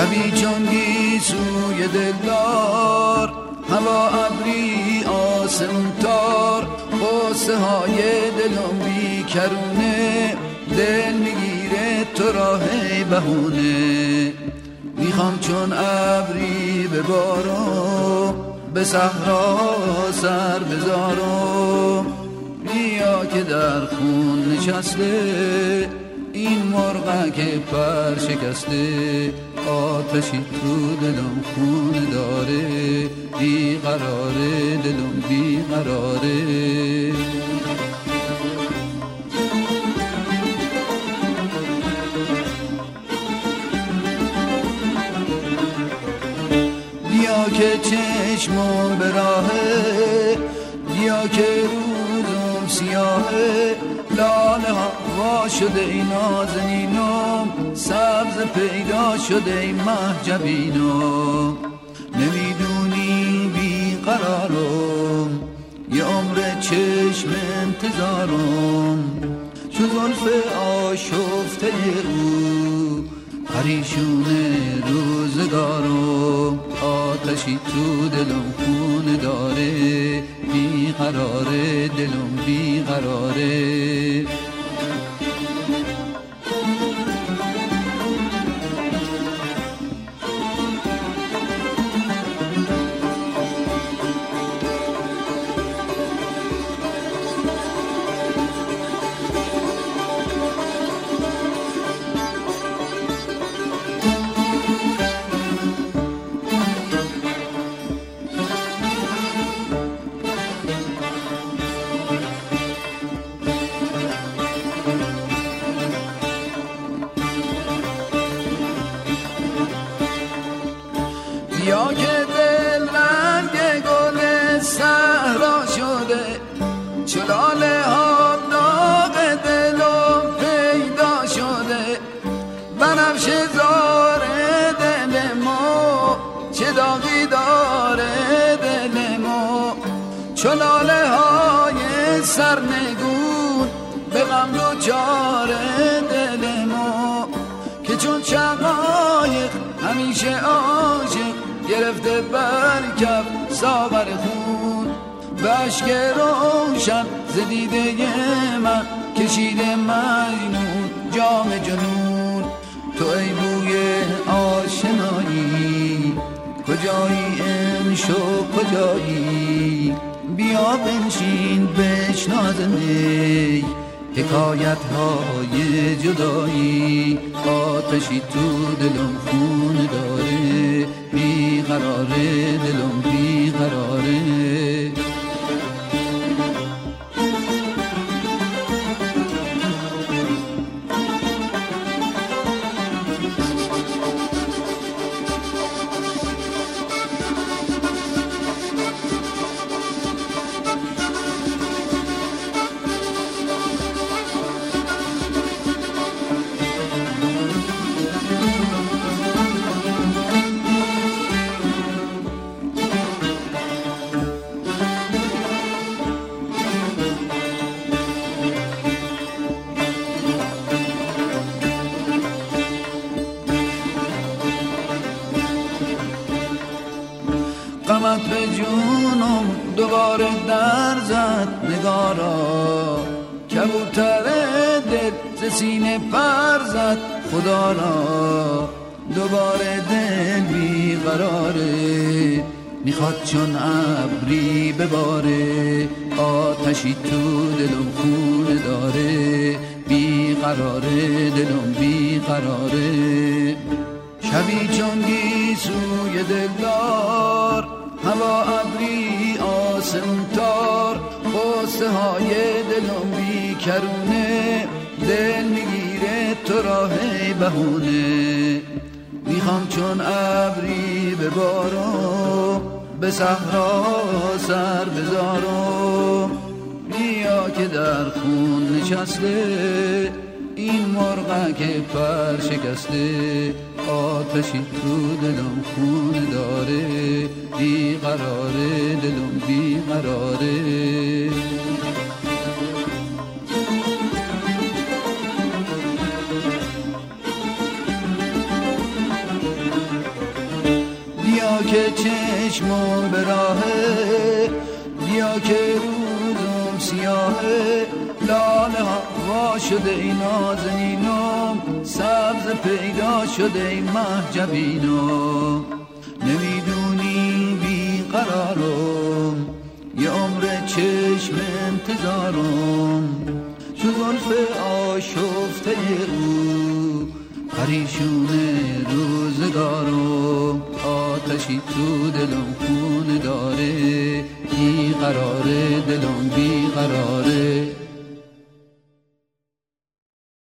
شبی چون سوی دلدار هوا ابری آسمون تار. قصه های دلم بی کرونه دل می‌گیره تو راه بهونه. می‌خوام چون ابری به بارو به صحرا سر بذارم بیا که در خون نشسته این مرغ که پر شکسته. آتشی تو دلم خون داره بی قراره دلم بی قراره. بیا که چشمم به راهه بیا که روزم سیاهه لاله ها شده ای نازنینم سبز پیدا شده ای محجبینم نمی‌دونی بی قرارم یه عمر چشم انتظارم چو زلف آشفته او پریشون روزگارم. آتشی تو دلم خون داره بی قراره دلم بی چلاله ها داغ دلم پیدا شده. بنفش زاره دل ما چه داغی داره دل ما چلاله های سرنگون به غم دو چاره دل ما که چون شقایق همیشه عاشق گرفته برکب ساغر خون. بشک روشن زدیده من کشیده مجنون جام جنون. تو ای بوی آشنایی کجایی امشو کجایی؟ بیا بنشین بشناز می. حکایت های جدایی آتشی تو دلم خون غمت به جونم دوباره در زد نگارا. کبوتر دل ز سینه پر زد خدا را دوباره دل بی قراره می‌خواد چون ابری بباره. آتشی تو دلم خون داره بی قراره دلم بی قراره شبی چون سوی دلدار هوا ابری آسمون تار های دلم بی کرونه دل می‌گیره تو راه بهونه. می‌خوام چون ابری به بارو به صحرا سر بذارم بیا که در خون نشسته این مرغ که پر شکسته آتشی تو دلم خون داره. بی قراره دلم بی قراره چشم به راهه بیا که روزم سیاهه. لاله وا شده ای نازنینم سبز پیدا شده ای محجبینم نمی‌دونی بی قرارم یه عمر چشم انتظارم چو زلف آشفته او پریشون روزگارم آتشی تو دلم خونه داره بی قراره دلم بی قراره.